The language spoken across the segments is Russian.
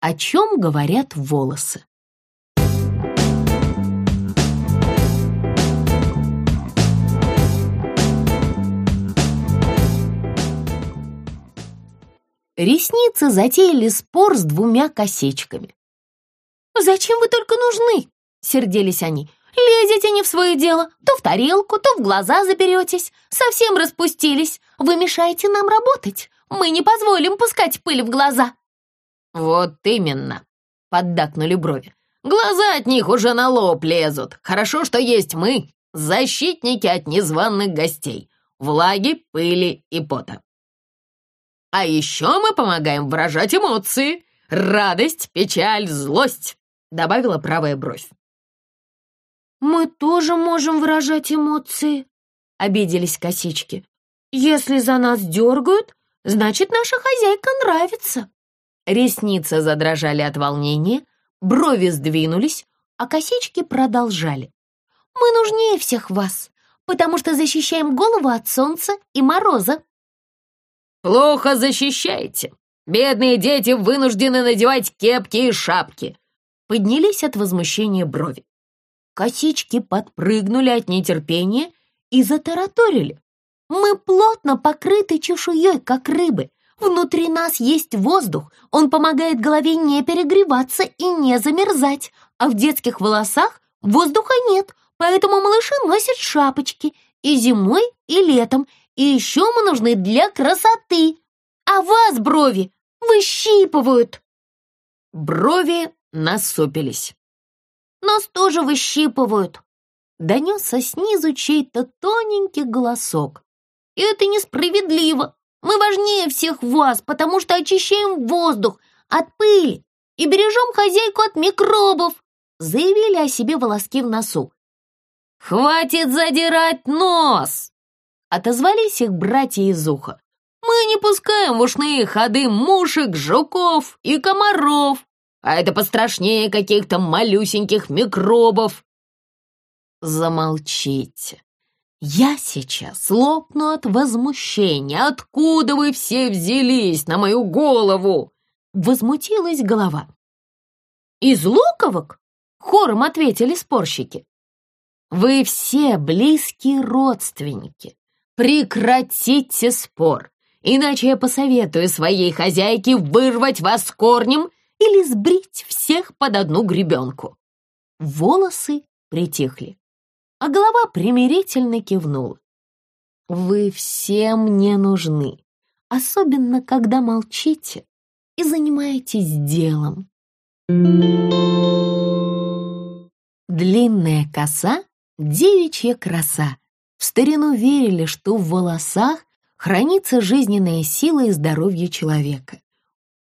О чем говорят волосы? Ресницы затеяли спор с двумя косичками. «Зачем вы только нужны?» — сердились они. «Лезете не в свое дело, то в тарелку, то в глаза заберетесь. Совсем распустились. Вы мешаете нам работать. Мы не позволим пускать пыль в глаза». «Вот именно», — поддакнули брови. «Глаза от них уже на лоб лезут. Хорошо, что есть мы, защитники от незваных гостей, влаги, пыли и пота. А еще мы помогаем выражать эмоции. Радость, печаль, злость», — добавила правая бровь. «Мы тоже можем выражать эмоции», — обиделись косички. «Если за нас дергают, значит, наша хозяйка нравится». Ресницы задрожали от волнения, брови сдвинулись, а косички продолжали. «Мы нужнее всех вас, потому что защищаем голову от солнца и мороза». «Плохо защищаете. Бедные дети вынуждены надевать кепки и шапки». Поднялись от возмущения брови. Косички подпрыгнули от нетерпения и затараторили. «Мы плотно покрыты чешуей, как рыбы. Внутри нас есть воздух, он помогает голове не перегреваться и не замерзать, а в детских волосах воздуха нет, поэтому малыши носят шапочки и зимой, и летом, и еще мы нужны для красоты. А вас брови выщипывают. Брови насупились. Нас тоже выщипывают. Донесся снизу чей-то тоненький голосок. И это несправедливо. Мы важнее всех вас, потому что очищаем воздух от пыли и бережем хозяйку от микробов, заявили о себе волоски в носу. «Хватит задирать нос!» Отозвались их братья из уха. «Мы не пускаем в ушные ходы мушек, жуков и комаров, а это пострашнее каких-то малюсеньких микробов». «Замолчите!» Я сейчас лопну от возмущения. Откуда вы все взялись на мою голову? Возмутилась голова. Из луковок? Хором ответили спорщики. Вы все близкие родственники. Прекратите спор, иначе я посоветую своей хозяйке вырвать вас корнем или сбрить всех под одну гребенку. Волосы притихли а голова примирительно кивнула. «Вы все мне нужны, особенно когда молчите и занимаетесь делом». Длинная коса — девичья краса. В старину верили, что в волосах хранится жизненная сила и здоровье человека.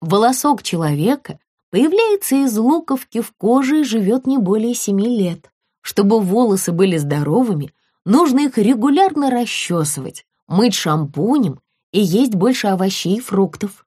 Волосок человека появляется из луковки в коже и живет не более семи лет. Чтобы волосы были здоровыми, нужно их регулярно расчесывать, мыть шампунем и есть больше овощей и фруктов.